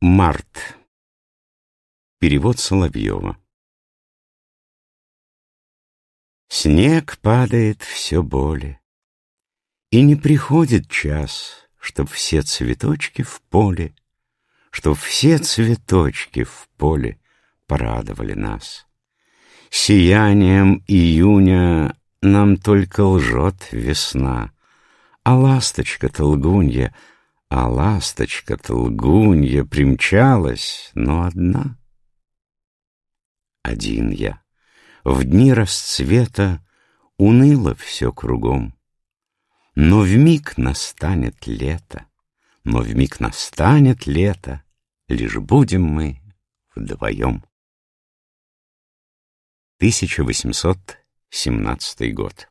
Март. Перевод Соловьева. Снег падает все более, И не приходит час, Чтоб все цветочки в поле, Чтоб все цветочки в поле Порадовали нас. Сиянием июня Нам только лжет весна, А ласточка-то лгунья — а ласточка-то лгунья примчалась, но одна. Один я. В дни расцвета уныло все кругом. Но вмиг настанет лето, но вмиг настанет лето, Лишь будем мы вдвоем. 1817 год